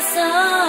dinosaur